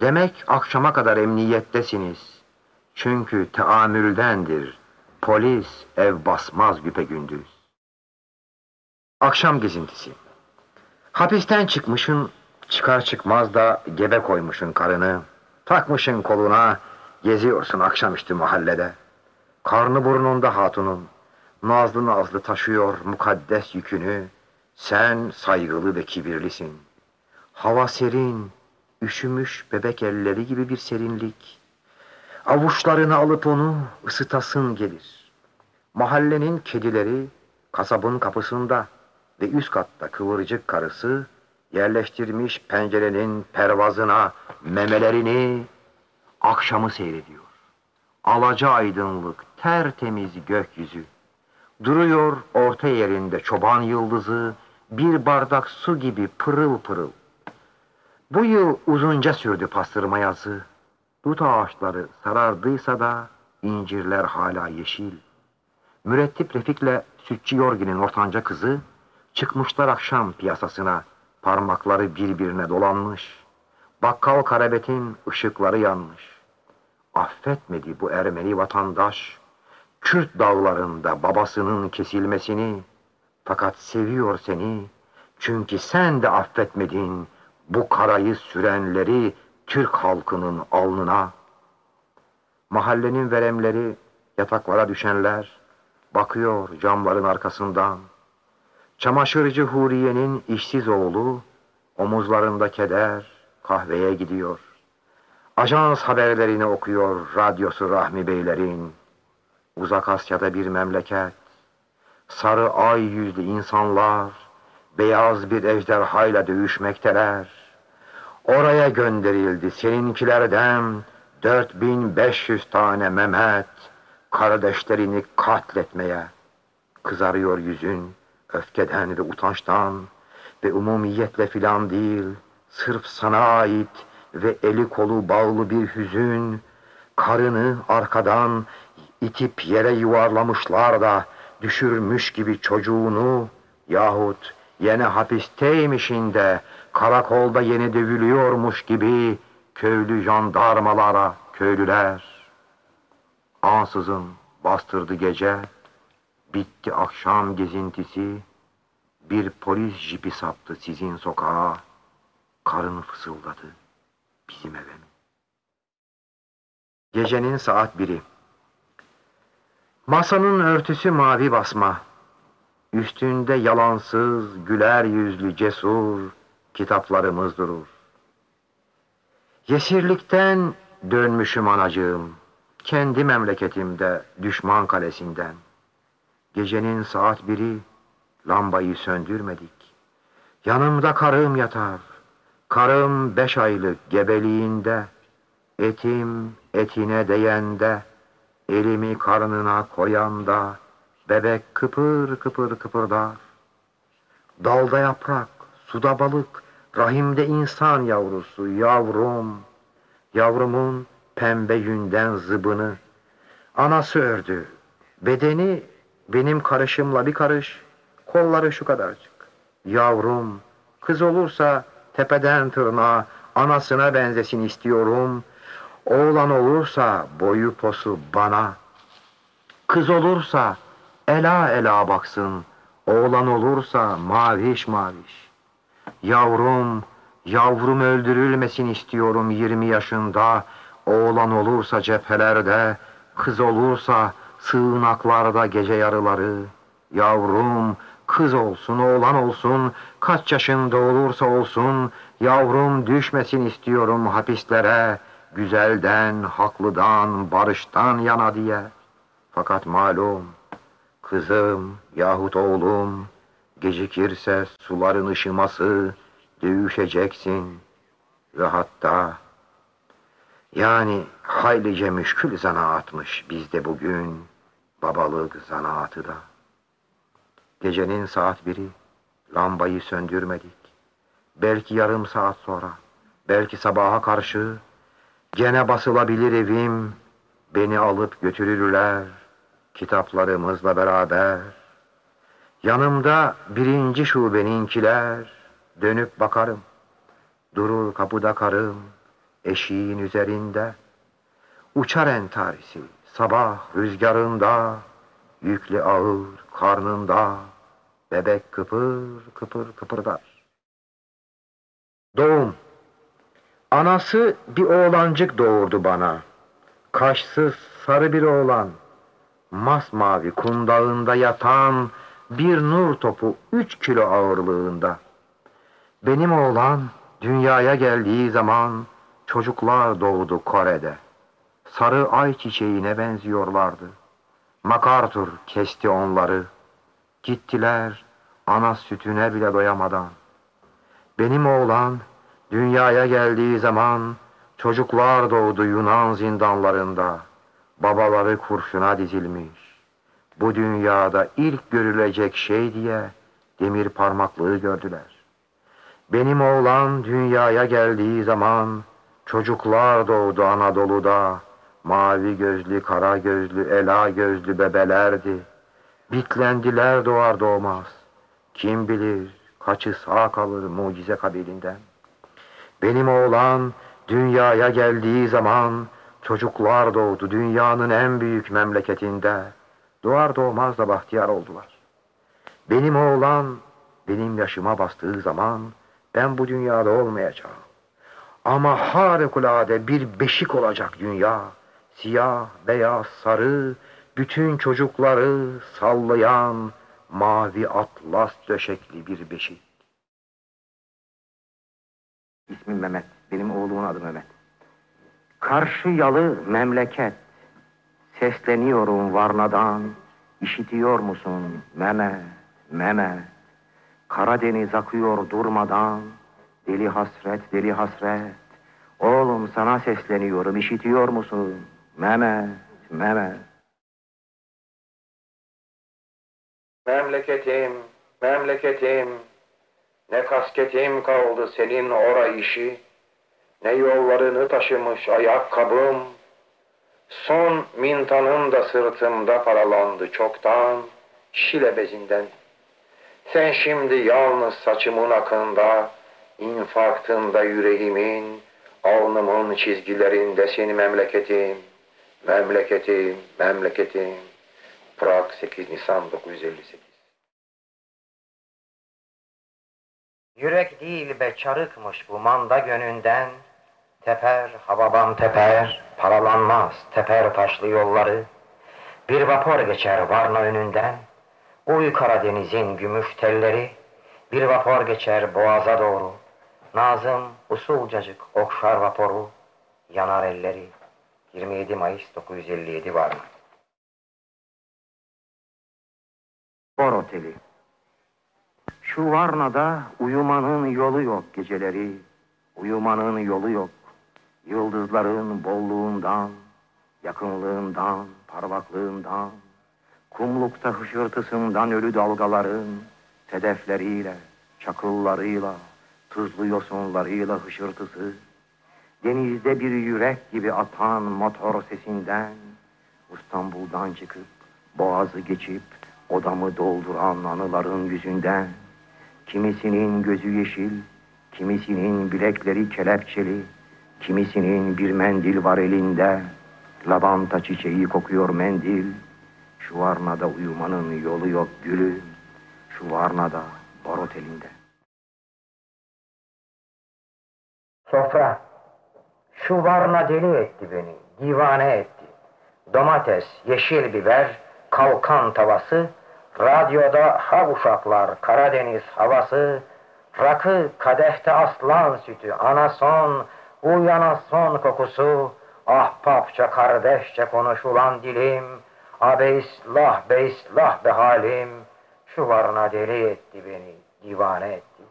Demek akşama kadar emniyettesiniz. Çünkü teamüldendir. Polis ev basmaz güpegündüz. Akşam gezintisi. Hapisten çıkmışın, çıkar çıkmaz da gebe koymuşun karını. Takmışın koluna, geziyorsun akşamüstü mahallede. Karnı burnunda hatunun, nazlı nazlı taşıyor mukaddes yükünü. Sen saygılı ve kibirlisin. Hava serin, üşümüş bebek elleri gibi bir serinlik. Avuçlarını alıp onu ısıtasın gelir. Mahallenin kedileri kasabın kapısında ve üst katta kıvırcık karısı yerleştirmiş pencerenin pervazına memelerini akşamı seyrediyor. Alaca aydınlık, tertemiz gökyüzü. Duruyor orta yerinde çoban yıldızı, bir bardak su gibi pırıl pırıl. Bu yıl uzunca sürdü pastırma yazı. Dut ağaçları sarardıysa da incirler hala yeşil. Mürettip Refik'le Sütçü Yorgi'nin ortanca kızı çıkmışlar akşam piyasasına. Parmakları birbirine dolanmış. Bakkal Karabet'in ışıkları yanmış. Affetmedi bu Ermeni vatandaş. Kürt dağlarında babasının kesilmesini. Fakat seviyor seni. Çünkü sen de affetmedin bu karayı sürenleri Türk halkının alnına. Mahallenin veremleri, yataklara düşenler, bakıyor camların arkasından. Çamaşırcı Huriye'nin işsiz oğlu, omuzlarında keder, kahveye gidiyor. Ajans haberlerini okuyor radyosu Rahmi Beylerin. Uzak Asya'da bir memleket, sarı ay yüzlü insanlar, beyaz bir ejderhayla dövüşmekteler. Oraya gönderildi seninkilerden 4500 tane Mehmet, kardeşlerini katletmeye. Kızarıyor yüzün, öfkeden ve utançtan ve umumiyetle filan değil, sırf sana ait ve eli kolu bağlı bir hüzün, karını arkadan itip yere yuvarlamışlar da düşürmüş gibi çocuğunu yahut yine hapisteymişin de karakolda yeni dövülüyormuş gibi köylü jandarmalara köylüler. Ansızın bastırdı gece, bitti akşam gezintisi, bir polis jipi saptı sizin sokağa, karın fısıldadı bizim eve mi? Gecenin saat biri. Masanın örtüsü mavi basma. Üstünde yalansız, güler yüzlü, cesur kitaplarımız durur. Yesirlikten dönmüşüm anacığım. Kendi memleketimde, düşman kalesinden. Gecenin saat biri, lambayı söndürmedik. Yanımda karım yatar. Karım beş aylık gebeliğinde, etim etine değende, elimi karnına koyanda, bebek kıpır kıpır kıpırdar. Dalda yaprak, suda balık, rahimde insan yavrusu, yavrum. Yavrumun pembe yünden zıbını, anası ördü. Bedeni benim karışımla bir karış, kolları şu kadarcık. Yavrum, kız olursa tepeden tırnağa anasına benzesin istiyorum. Oğlan olursa boyu posu bana. Kız olursa ela ela baksın. Oğlan olursa maviş maviş. Yavrum, yavrum öldürülmesin istiyorum yirmi yaşında. Oğlan olursa cephelerde, kız olursa sığınaklarda gece yarıları. Yavrum, kız olsun, oğlan olsun, kaç yaşında olursa olsun, yavrum düşmesin istiyorum hapislere, güzelden, haklıdan, barıştan yana diye. Fakat malum, kızım yahut oğlum, gecikirse suların ışıması, dövüşeceksin ve hatta yani haylice müşkül zanaatmış bizde bugün babalık zanaatı da. Gecenin saat biri, lambayı söndürmedik. Belki yarım saat sonra, belki sabaha karşı, gene basılabilir evim, beni alıp götürürler, kitaplarımızla beraber. Yanımda birinci şubeninkiler, dönüp bakarım. Durur kapıda karım, eşiğin üzerinde. Uçar entarisi, sabah rüzgarında, yüklü ağır karnında, bebek kıpır kıpır kıpırdar. Doğum. Anası bir oğlancık doğurdu bana. Kaşsız sarı bir oğlan. Masmavi kundağında yatan bir nur topu üç kilo ağırlığında. Benim oğlan Dünyaya geldiği zaman çocuklar doğdu Kore'de. Sarı ay çiçeğine benziyorlardı. MacArthur kesti onları. Gittiler ana sütüne bile doyamadan. Benim oğlan dünyaya geldiği zaman çocuklar doğdu Yunan zindanlarında. Babaları kurşuna dizilmiş. Bu dünyada ilk görülecek şey diye demir parmaklığı gördüler. Benim oğlan dünyaya geldiği zaman çocuklar doğdu Anadolu'da. Mavi gözlü, kara gözlü, ela gözlü bebelerdi. Bitlendiler doğar doğmaz. Kim bilir kaçı sağ kalır mucize kabilinden. Benim oğlan dünyaya geldiği zaman çocuklar doğdu dünyanın en büyük memleketinde. Doğar doğmaz da bahtiyar oldular. Benim oğlan benim yaşıma bastığı zaman ben bu dünyada olmayacağım. Ama harikulade bir beşik olacak dünya. Siyah, beyaz, sarı, bütün çocukları sallayan mavi atlas döşekli bir beşik. İsmim Mehmet, benim oğlumun adı Mehmet. Karşı yalı memleket, sesleniyorum Varna'dan, işitiyor musun Mehmet, Mehmet? Karadeniz akıyor durmadan, deli hasret, deli hasret. Oğlum sana sesleniyorum, işitiyor musun? Mehmet, Mehmet. Memleketim, memleketim, ne kasketim kaldı senin ora işi, ne yollarını taşımış ayakkabım, son mintanım da sırtımda paralandı çoktan, şile bezinden. Sen şimdi yalnız saçımın akında, infarktında yüreğimin, alnımın çizgilerindesin memleketim, memleketim, memleketim. Prag 8 Nisan 958 Yürek değil be çarıkmış bu manda gönünden, Teper, hababam teper, paralanmaz teper taşlı yolları. Bir vapur geçer Varna önünden, Uy Karadeniz'in gümüş telleri, bir vapur geçer boğaza doğru. Nazım usulcacık okşar vaporu, yanar elleri. 27 Mayıs 957 var mı? Bor Oteli. Şu Varna'da uyumanın yolu yok geceleri. Uyumanın yolu yok. Yıldızların bolluğundan, yakınlığından, parlaklığından, kumlukta hışırtısından ölü dalgaların sedefleriyle, çakıllarıyla, tuzlu yosunlarıyla hışırtısı, denizde bir yürek gibi atan motor sesinden, İstanbul'dan çıkıp, boğazı geçip, odamı dolduran anıların yüzünden, kimisinin gözü yeşil, kimisinin bilekleri kelepçeli, kimisinin bir mendil var elinde, lavanta çiçeği kokuyor mendil, şu Varna'da uyumanın yolu yok gülü, şu Varna'da bar otelinde. Sofra, şu Varna deli etti beni, divane etti. Domates, yeşil biber, kalkan tavası, radyoda hav uşaklar, Karadeniz havası, rakı, kadehte aslan sütü, anason, uyanason kokusu, ahbapça kardeşçe konuşulan dilim, Abe islah be islah be halim, şu varna deli etti beni, divane etti.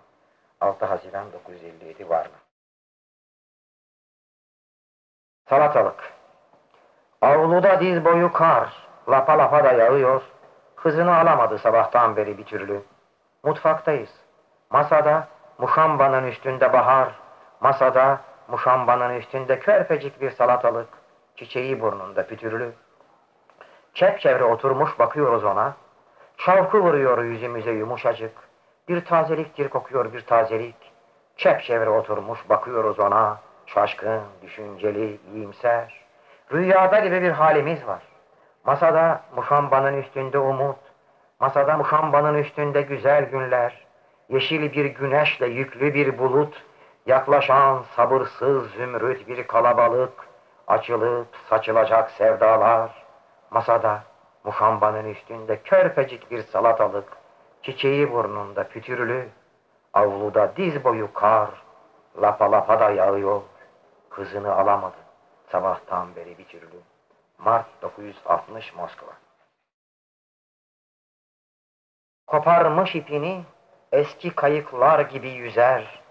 6 Haziran 957 Varna. Salatalık. Avluda diz boyu kar, lapa lapa da yağıyor. Kızını alamadı sabahtan beri bir türlü. Mutfaktayız. Masada muşambanın üstünde bahar, masada muşambanın üstünde körpecik bir salatalık, çiçeği burnunda pütürlü. Çepçevre oturmuş bakıyoruz ona. Şavkı vuruyor yüzümüze yumuşacık. Bir tazeliktir kokuyor bir tazelik. Çepçevre oturmuş bakıyoruz ona. Şaşkın, düşünceli, iyimser. Rüyada gibi bir halimiz var. Masada muşambanın üstünde umut. Masada muşambanın üstünde güzel günler. Yeşil bir güneşle yüklü bir bulut. Yaklaşan sabırsız zümrüt bir kalabalık. Açılıp saçılacak sevdalar. Masada muşambanın üstünde körpecik bir salatalık, çiçeği burnunda pütürlü, avluda diz boyu kar, Lapa lapa da yağıyor. Kızını alamadı. Sabahtan beri bir türlü. Mart 960 Moskova. Koparmış ipini eski kayıklar gibi yüzer.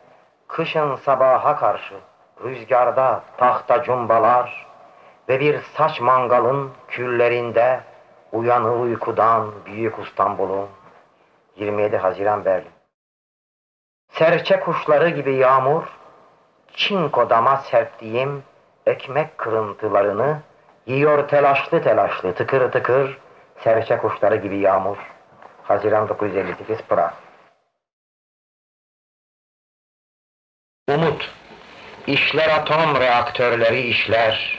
Kışın sabaha karşı rüzgarda tahta cumbalar ve bir saç mangalın küllerinde uyanır uykudan büyük İstanbul'un 27 Haziran Berlin. Serçe kuşları gibi yağmur, çinko dama serptiğim ekmek kırıntılarını yiyor telaşlı telaşlı tıkır tıkır serçe kuşları gibi yağmur. Haziran 958 Prag. Umut. İşler atom reaktörleri işler.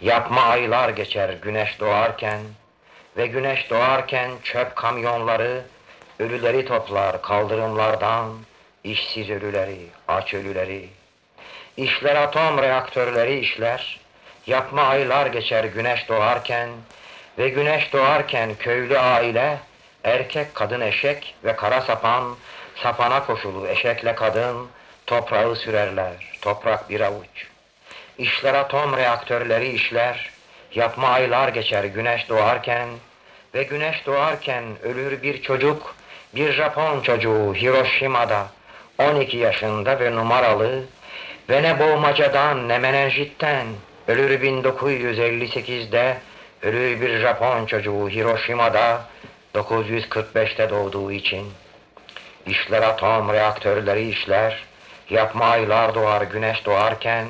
Yapma aylar geçer güneş doğarken ve güneş doğarken çöp kamyonları ölüleri toplar kaldırımlardan, işsiz ölüleri, aç ölüleri. İşler atom reaktörleri işler. Yapma aylar geçer güneş doğarken ve güneş doğarken köylü aile erkek kadın eşek ve kara sapan sapana koşulu eşekle kadın toprağı sürerler. Toprak bir avuç. İşler atom reaktörleri işler. Yapma aylar geçer güneş doğarken ve güneş doğarken ölür bir çocuk, bir Japon çocuğu Hiroşima'da 12 yaşında ve numaralı ve ne boğmacadan ne menenjitten ölür 1958'de ölür bir Japon çocuğu Hiroşima'da 945'te doğduğu için. İşler atom reaktörleri işler, yapma aylar doğar güneş doğarken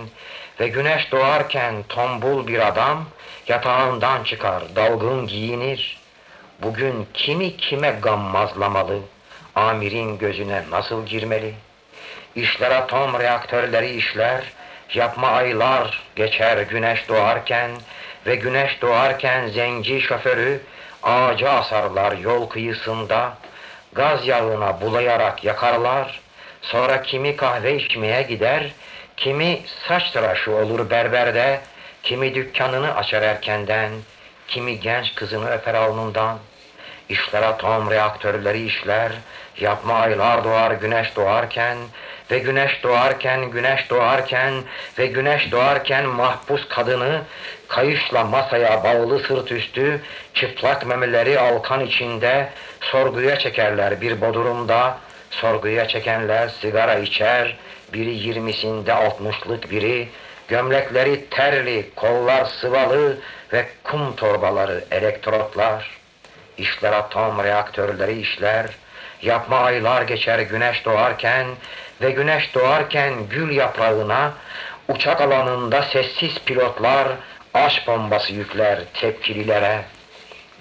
ve güneş doğarken tombul bir adam yatağından çıkar, dalgın giyinir. Bugün kimi kime gammazlamalı, amirin gözüne nasıl girmeli? İşler atom reaktörleri işler, yapma aylar geçer güneş doğarken ve güneş doğarken zenci şoförü ağaca asarlar yol kıyısında, gaz yağına bulayarak yakarlar, sonra kimi kahve içmeye gider, kimi saç tıraşı olur berberde, kimi dükkanını açar erkenden, kimi genç kızını öper alnından. İşler atom reaktörleri işler, yapma aylar doğar güneş doğarken ve güneş doğarken, güneş doğarken ve güneş doğarken mahpus kadını kayışla masaya bağlı sırt üstü, çıplak memeleri alkan içinde sorguya çekerler bir bodurumda, sorguya çekenler sigara içer, biri yirmisinde altmışlık biri, gömlekleri terli, kollar sıvalı ve kum torbaları elektrotlar. İşler atom reaktörleri işler, yapma aylar geçer güneş doğarken ve güneş doğarken gül yaprağına, uçak alanında sessiz pilotlar aş bombası yükler tepkililere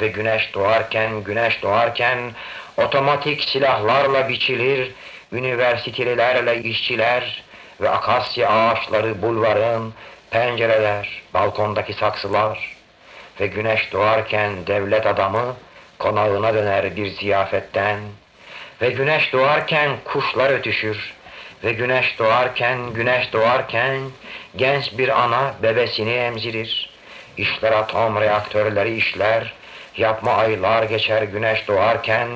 ve güneş doğarken, güneş doğarken otomatik silahlarla biçilir, üniversitelerle işçiler ve akasya ağaçları bulvarın, pencereler, balkondaki saksılar ve güneş doğarken devlet adamı konağına döner bir ziyafetten ve güneş doğarken kuşlar ötüşür ve güneş doğarken, güneş doğarken genç bir ana bebesini emzirir. İşler atom reaktörleri işler, yapma aylar geçer güneş doğarken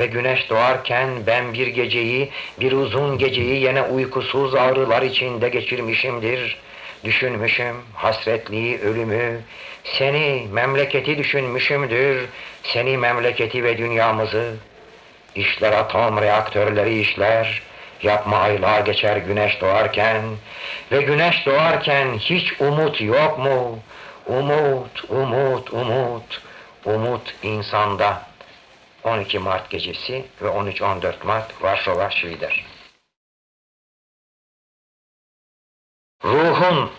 ve güneş doğarken ben bir geceyi, bir uzun geceyi yine uykusuz ağrılar içinde geçirmişimdir. Düşünmüşüm hasretliği, ölümü, seni, memleketi düşünmüşümdür, seni, memleketi ve dünyamızı. İşler atom reaktörleri işler, yapma aylar geçer güneş doğarken ve güneş doğarken hiç umut yok mu? Umut, umut, umut, umut insanda. 12 Mart gecesi ve 13-14 Mart Varşova Şiider. Ruhun,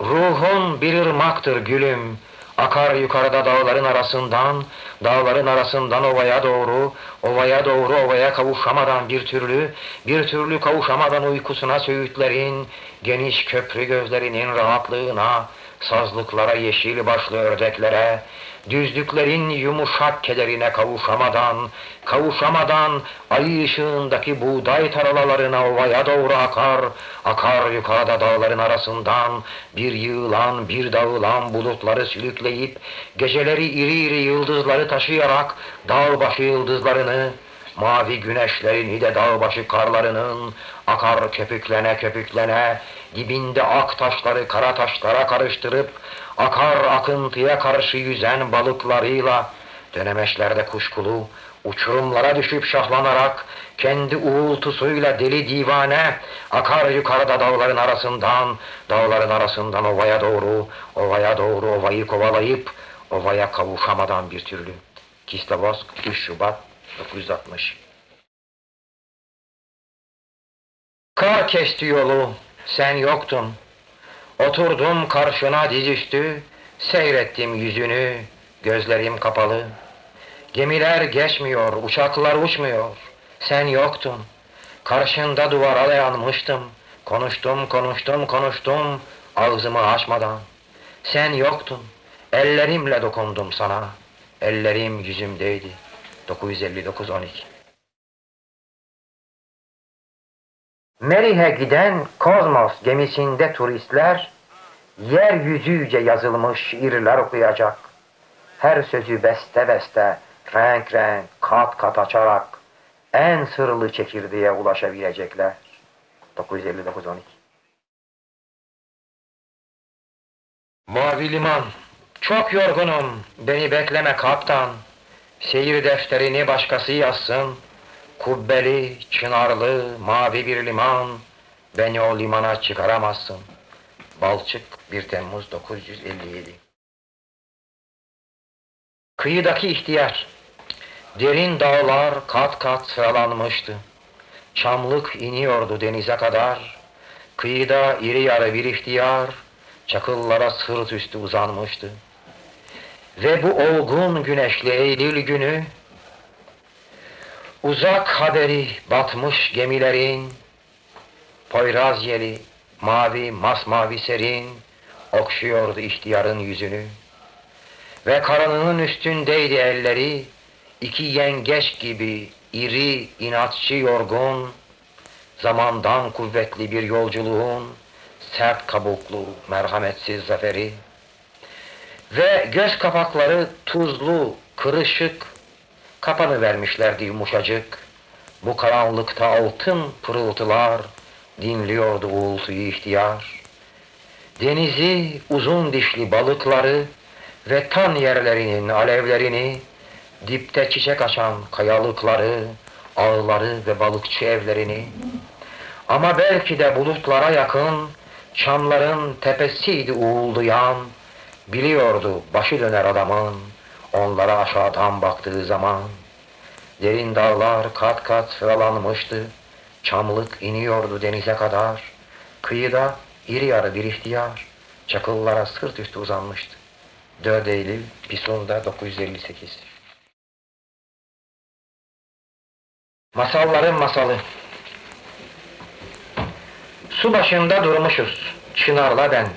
ruhun bir ırmaktır gülüm. Akar yukarıda dağların arasından, dağların arasından ovaya doğru, ovaya doğru ovaya kavuşamadan bir türlü, bir türlü kavuşamadan uykusuna söğütlerin, geniş köprü gözlerinin rahatlığına, sazlıklara, yeşil başlı ördeklere, düzlüklerin yumuşak kederine kavuşamadan, kavuşamadan ay ışığındaki buğday tarlalarına ovaya doğru akar, akar yukarıda dağların arasından bir yığılan, bir dağılan bulutları sülükleyip, geceleri iri iri yıldızları taşıyarak dağ başı yıldızlarını, Mavi güneşlerini de dağbaşı karlarının akar köpüklene köpüklene dibinde ak taşları kara taşlara karıştırıp akar akıntıya karşı yüzen balıklarıyla dönemeçlerde kuşkulu uçurumlara düşüp şahlanarak kendi uğultusuyla deli divane akar yukarıda dağların arasından dağların arasından ovaya doğru ovaya doğru ovayı kovalayıp ovaya kavuşamadan bir türlü. Kislovosk 3 Şubat 960 Kar kesti yolu, sen yoktun. Oturdum karşına dizüstü, seyrettim yüzünü, gözlerim kapalı. Gemiler geçmiyor, uçaklar uçmuyor, sen yoktun. Karşında duvara dayanmıştım, konuştum, konuştum, konuştum, ağzımı açmadan. Sen yoktun, ellerimle dokundum sana, ellerim yüzümdeydi. 959-12 Merih'e giden Kozmos gemisinde turistler yeryüzüce yazılmış şiirler okuyacak. Her sözü beste beste, renk renk, kat kat açarak en sırlı çekirdeğe ulaşabilecekler. 959-12 Mavi liman, çok yorgunum, beni bekleme kaptan. Seyir defterini başkası yazsın. Kubbeli, çınarlı, mavi bir liman, beni o limana çıkaramazsın. Balçık 1 Temmuz 957 Kıyıdaki ihtiyar, derin dağlar kat kat sıralanmıştı. Çamlık iniyordu denize kadar, kıyıda iri yarı bir ihtiyar, çakıllara sırt üstü uzanmıştı. Ve bu olgun güneşli Eylül günü, uzak haberi batmış gemilerin, Poyraz yeli, mavi masmavi serin, okşuyordu ihtiyarın yüzünü. Ve karnının üstündeydi elleri, iki yengeç gibi iri, inatçı, yorgun, zamandan kuvvetli bir yolculuğun, sert kabuklu, merhametsiz zaferi. Ve göz kapakları tuzlu, kırışık, kapanı vermişlerdi yumuşacık. Bu karanlıkta altın pırıltılar, dinliyordu uğultuyu ihtiyar. Denizi, uzun dişli balıkları ve tan yerlerinin alevlerini, dipte çiçek açan kayalıkları, ağları ve balıkçı evlerini, ama belki de bulutlara yakın, çamların tepesiydi uğuldayan, biliyordu başı döner adamın, onlara aşağıdan baktığı zaman. Derin dağlar kat kat sıralanmıştı, çamlık iniyordu denize kadar, kıyıda iri yarı bir ihtiyar, çakıllara sırt üstü uzanmıştı. 4 Eylül, Pison'da 958 Masalların masalı Su başında durmuşuz, Çınar'la ben.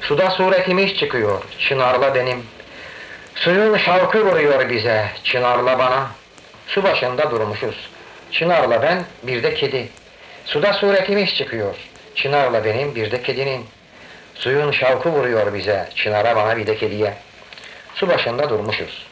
Suda suretimiz çıkıyor, Çınar'la benim. Suyun şavkı vuruyor bize, Çınar'la bana. Su başında durmuşuz, Çınar'la ben, bir de kedi. Suda suretimiz çıkıyor, Çınar'la benim, bir de kedinin. Suyun şavkı vuruyor bize, Çınar'a bana bir de kediye. Su başında durmuşuz.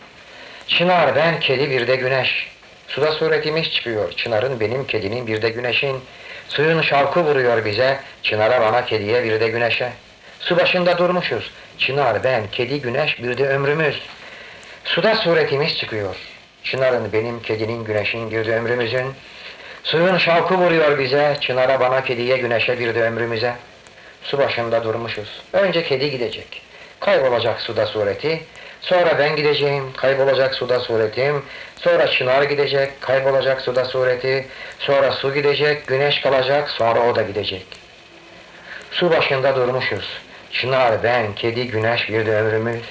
Çınar ben, kedi bir de güneş. Suda suretimiz çıkıyor, Çınar'ın benim, kedinin bir de güneşin. Suyun şavkı vuruyor bize, Çınar'a bana kediye bir de güneşe. Su başında durmuşuz, Çınar ben, kedi güneş bir de ömrümüz. Suda suretimiz çıkıyor, Çınar'ın benim, kedinin, güneşin bir de ömrümüzün. Suyun şavkı vuruyor bize, Çınar'a bana kediye güneşe bir de ömrümüze. Su başında durmuşuz, önce kedi gidecek. Kaybolacak suda sureti, Sonra ben gideceğim, kaybolacak suda suretim. Sonra çınar gidecek, kaybolacak suda sureti. Sonra su gidecek, güneş kalacak, sonra o da gidecek. Su başında durmuşuz. Çınar, ben, kedi, güneş bir de ömrümüz.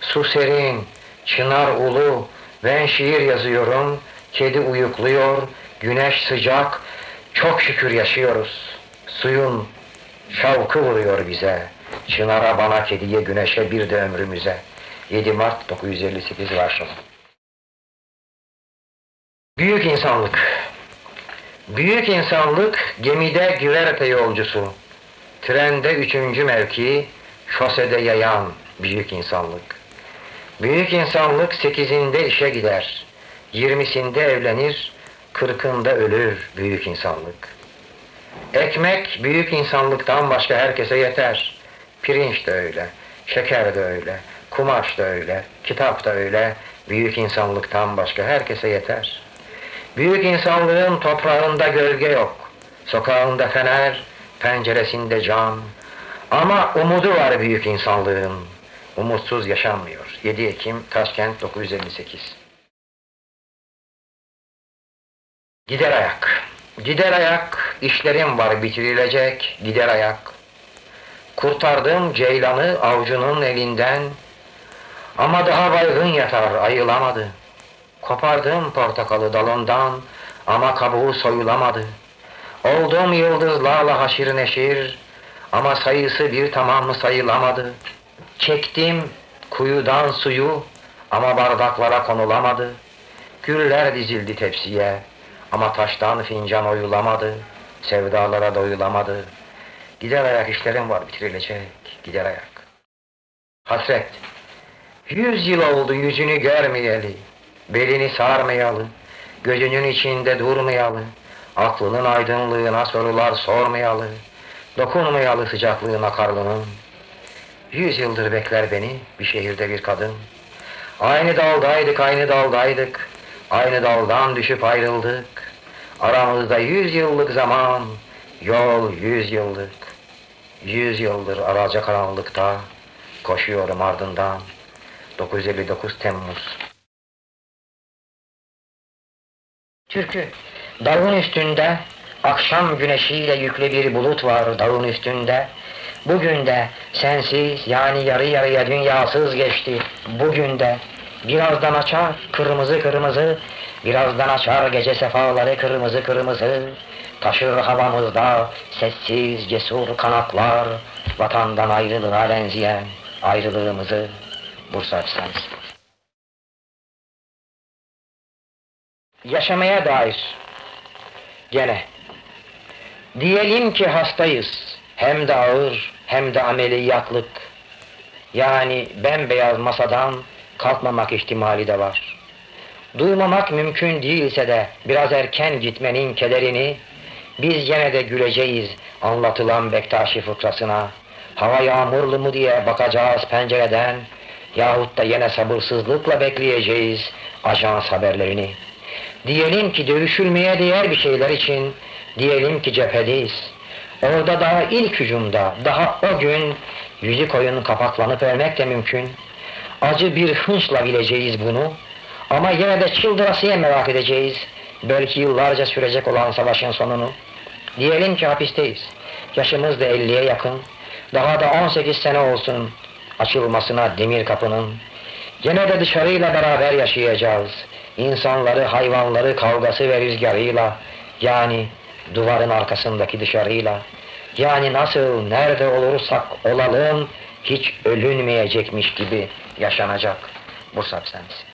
Su serin, çınar ulu, ben şiir yazıyorum. Kedi uyukluyor, güneş sıcak. Çok şükür yaşıyoruz. Suyun şavkı vuruyor bize. Çınara, bana, kediye, güneşe bir de ömrümüze. 7 Mart 958 Varşova. Büyük insanlık. Büyük insanlık gemide güverte yolcusu. Trende üçüncü mevki, şosede yayan büyük insanlık. Büyük insanlık sekizinde işe gider. Yirmisinde evlenir, kırkında ölür büyük insanlık. Ekmek büyük insanlıktan başka herkese yeter. Pirinç de öyle, şeker de öyle, kumaş da öyle, kitap da öyle, büyük insanlıktan başka herkese yeter. Büyük insanlığın toprağında gölge yok, sokağında fener, penceresinde cam. Ama umudu var büyük insanlığın. Umutsuz yaşanmıyor. 7 Ekim Taşkent 958 Gider ayak. Gider ayak, işlerim var bitirilecek, gider ayak. Kurtardım ceylanı avcunun elinden, ama daha baygın yatar, ayılamadı. Kopardım portakalı dalından, ama kabuğu soyulamadı. Oldum yıldızlarla haşir neşir, ama sayısı bir tamam sayılamadı. Çektim kuyudan suyu, ama bardaklara konulamadı. Güller dizildi tepsiye, ama taştan fincan oyulamadı, sevdalara doyulamadı. Gider ayak işlerim var bitirilecek, gider ayak. Hasret, yüz yıl oldu yüzünü görmeyeli, belini sarmayalı, gözünün içinde durmayalı, aklının aydınlığına sorular sormayalı, dokunmayalı sıcaklığına karlının. Yüz yıldır bekler beni bir şehirde bir kadın. Aynı daldaydık, aynı daldaydık. Aynı daldan düşüp ayrıldık. Aramızda yüz yıllık zaman, yol yüz yıllık. Yüz yıldır araca karanlıkta, koşuyorum ardından. 959 Temmuz Türkü Dağın üstünde akşam güneşiyle yüklü bir bulut var dağın üstünde. Bugün de sensiz yani yarı yarıya dünyasız geçti. Bugün de birazdan açar kırmızı kırmızı, birazdan açar gece sefaları kırmızı kırmızı. Taşır havamızda sessiz cesur kanatlar, vatandan ayrılığa benzeyen ayrılığımızı Bursa Efsanesi. Yaşamaya dair gene diyelim ki hastayız hem de ağır hem de ameliyatlık yani bembeyaz masadan kalkmamak ihtimali de var. Duymamak mümkün değilse de biraz erken gitmenin kederini biz yine de güleceğiz anlatılan Bektaşi fıkrasına. Hava yağmurlu mu diye bakacağız pencereden yahut da yine sabırsızlıkla bekleyeceğiz ajans haberlerini. Diyelim ki dövüşülmeye değer bir şeyler için, diyelim ki cephedeyiz. Orada daha ilk hücumda, daha o gün yüzü koyun kapaklanıp ölmek de mümkün. Acı bir hınçla bileceğiz bunu. Ama yine de çıldırasıya merak edeceğiz. Belki yıllarca sürecek olan savaşın sonunu. Diyelim ki hapisteyiz. Yaşımız da 50'ye yakın. Daha da 18 sene olsun açılmasına demir kapının. Gene de dışarıyla beraber yaşayacağız. İnsanları, hayvanları kavgası ve rüzgarıyla, yani duvarın arkasındaki dışarıyla, yani nasıl, nerede olursak olalım, hiç ölünmeyecekmiş gibi yaşanacak. Bursa Hapishanesi.